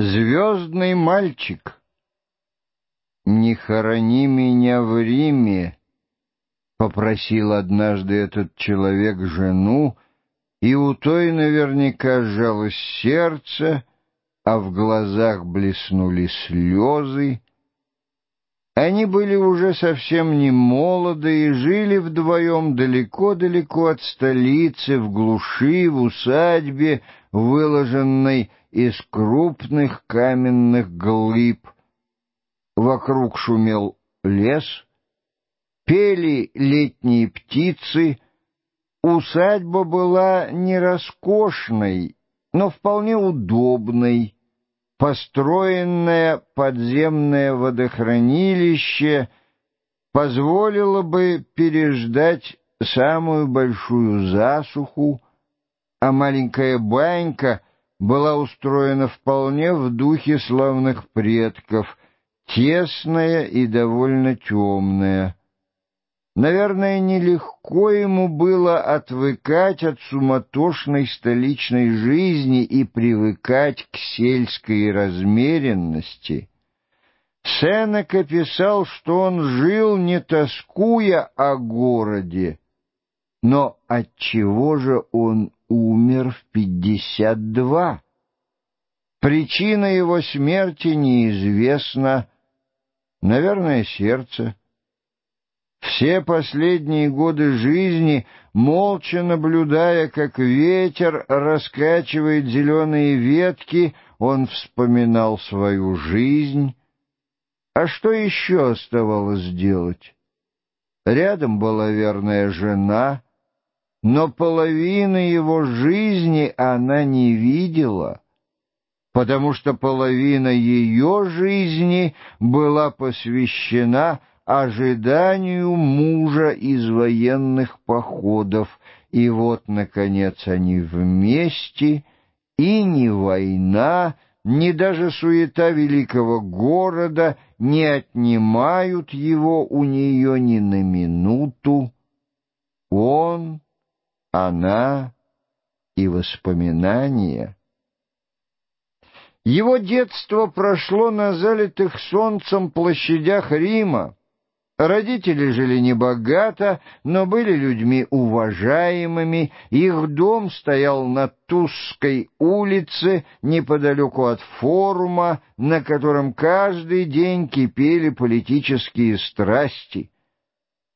Звездный мальчик, не хорони меня в Риме, попросил однажды этот человек жену, и у той наверняка сжалось сердце, а в глазах блеснули слезы. Они были уже совсем не молоды и жили вдвоем далеко-далеко от столицы, в глуши, в усадьбе, выложенной из крупных каменных глыб. Вокруг шумел лес, пели летние птицы. Усадьба была не роскошной, но вполне удобной, построенное подземное водохранилище позволило бы переждать самую большую засуху, а маленькая банька была устроена вполне в духе славных предков, тесная и довольно темная. Наверное, нелегко ему было отвыкать от суматошной столичной жизни и привыкать к сельской размеренности. Сенека писал, что он жил, не тоскуя о городе. Но отчего же он умер в пятьдесят два? Причина его смерти неизвестна. Наверное, сердце. Все последние годы жизни, молча наблюдая, как ветер раскачивает зеленые ветки, он вспоминал свою жизнь. А что еще оставалось делать? Рядом была верная жена, но половины его жизни она не видела, потому что половина ее жизни была посвящена ожиданию мужа из военных походов, и вот, наконец, они вместе, и ни война, ни даже суета великого города не отнимают его у нее ни на минуту. Он, она и воспоминания. Его детство прошло на залитых солнцем площадях Рима, Родители жили небогато, но были людьми уважаемыми, их дом стоял на Тузской улице, неподалеку от форума, на котором каждый день кипели политические страсти.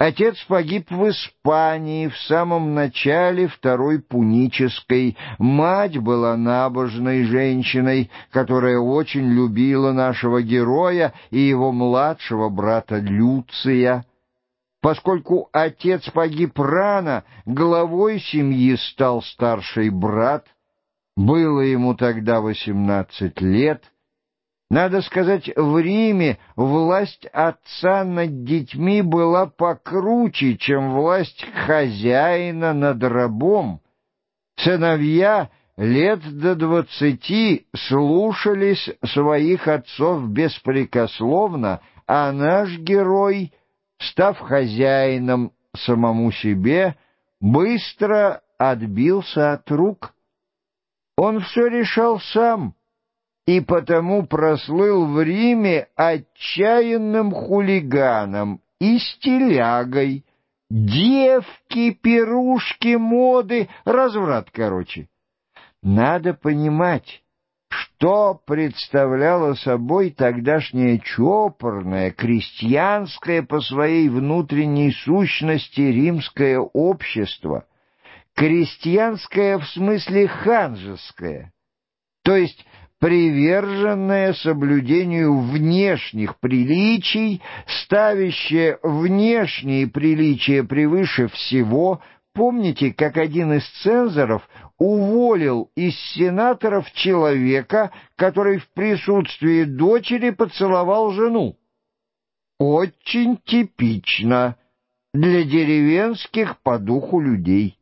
Отец погиб в Испании в самом начале Второй Пунической. Мать была набожной женщиной, которая очень любила нашего героя и его младшего брата Люция. Поскольку отец погиб рано, главой семьи стал старший брат. Было ему тогда восемнадцать лет — надо сказать, в Риме власть отца над детьми была покруче, чем власть хозяина над рабом. Сыновья лет до двадцати слушались своих отцов беспрекословно, а наш герой, став хозяином самому себе, быстро отбился от рук. Он все решал сам — и потому прослыл в Риме отчаянным хулиганом и стилягой. Девки, пирушки, моды, разврат, короче. Надо понимать, что представляло собой тогдашнее чопорное, крестьянское по своей внутренней сущности римское общество, крестьянское в смысле ханжеское, то есть приверженное соблюдению внешних приличий, ставящее внешние приличия превыше всего, Помните, как один из цензоров уволил из сенаторов человека, который в присутствии дочери поцеловал жену? Очень типично для деревенских по духу людей.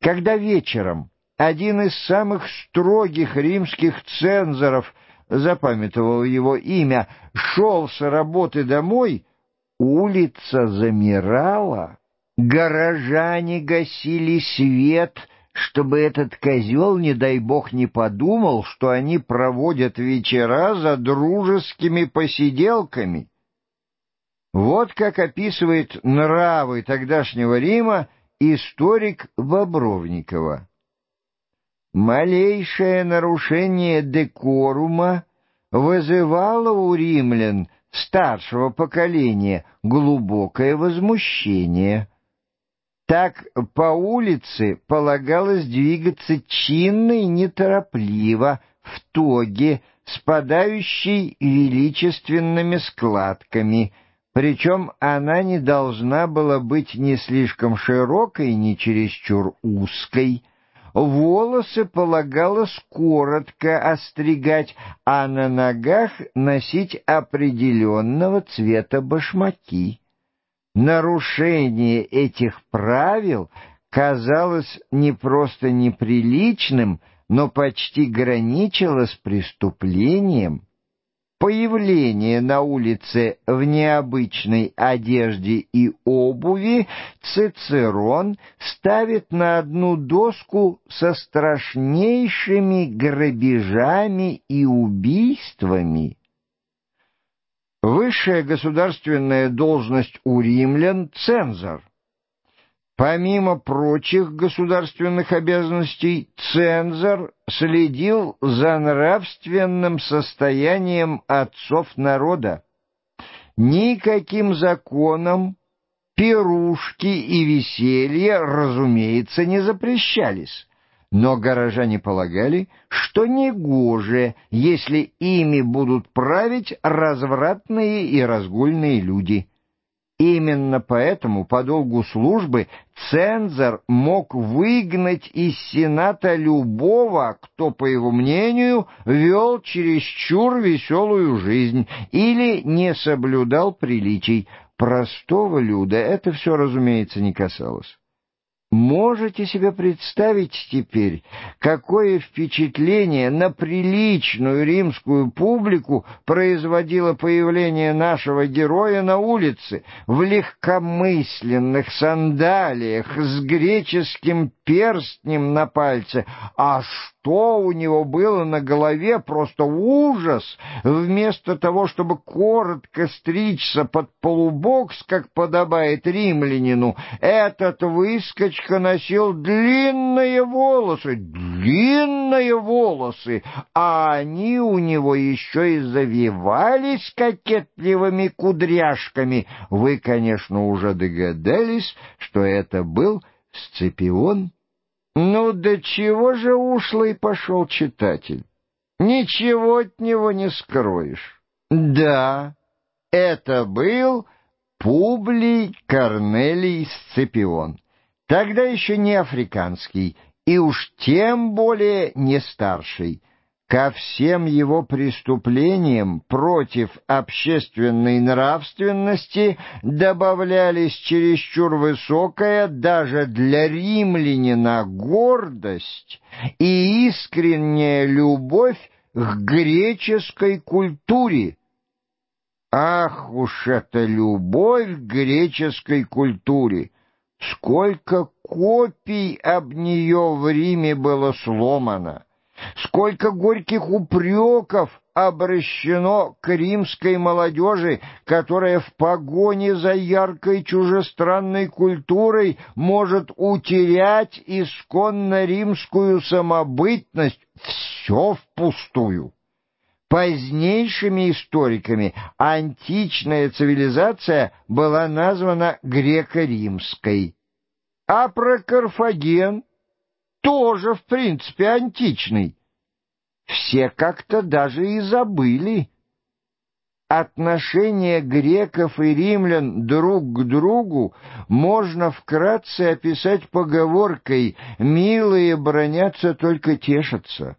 Когда вечером один из самых строгих римских цензоров, запамятовал его имя, шел с работы домой, улица замирала, горожане гасили свет, чтобы этот козел, не дай бог, не подумал, что они проводят вечера за дружескими посиделками. Вот как описывает нравы тогдашнего Рима историк Бобровникова. Малейшее нарушение декорума вызывало у римлян старшего поколения глубокое возмущение — так по улице полагалось двигаться чинно и неторопливо, в тоге, спадающей величественными складками, причем она не должна была быть ни слишком широкой, ни чересчур узкой. Волосы полагалось коротко остригать, а на ногах носить определенного цвета башмаки. Нарушение этих правил казалось не просто неприличным, но почти граничило с преступлением. Появление на улице в необычной одежде и обуви Цицерон ставит на одну доску со страшнейшими грабежами и убийствами. Высшая государственная должность у римлян — цензор. Помимо прочих государственных обязанностей, цензор следил за нравственным состоянием отцов народа. Никаким законом пирушки и веселье, разумеется, не запрещались но горожане полагали, что негоже, если ими будут править развратные и разгульные люди. Именно поэтому по долгу службы цензор мог выгнать из Сената любого, кто, по его мнению, вел чересчур веселую жизнь или не соблюдал приличий. Простого люда это все, разумеется, не касалось. Можете себе представить теперь, какое впечатление на приличную римскую публику производило появление нашего героя на улице в легкомысленных сандалиях с греческим перстнем на пальце, а что у него было на голове, просто ужас! Вместо того, чтобы коротко стричься под полубокс, как подобает римлянину, этот выскочка носил длинные волосы, длинные волосы, а они у него еще и завивались кокетливыми кудряшками. Вы, конечно, уже догадались, что это был Сципион ну, до чего же ушлый пошел читатель? Ничего от него не скроешь. Да, это был Публий Корнелий Сципион. Тогда еще не африканский, и уж тем более не старший. Ко всем его преступлениям против общественной нравственности добавлялись чересчур высокая даже для римлянина гордость и искренняя любовь к греческой культуре. Ах уж эта любовь к греческой культуре! Сколько копий об нее в Риме было сломано! Сколько горьких упреков обращено к римской молодежи, которая в погоне за яркой чужестранной культурой может утерять исконно римскую самобытность, все впустую. Позднейшими историками античная цивилизация была названа греко-римской. А про Карфаген тоже, в принципе, античный. Все как-то даже и забыли. Отношение греков и римлян друг к другу можно вкратце описать поговоркой «милые бронятся, только тешатся».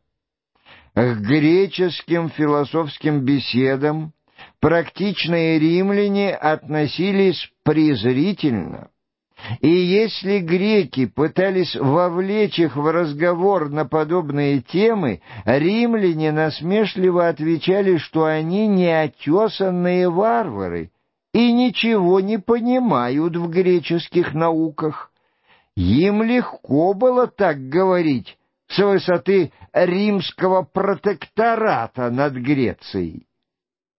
К греческим философским беседам практичные римляне относились презрительно. И если греки пытались вовлечь их в разговор на подобные темы, римляне насмешливо отвечали, что они неотесанные варвары и ничего не понимают в греческих науках. Им легко было так говорить с высоты римского протектората над Грецией.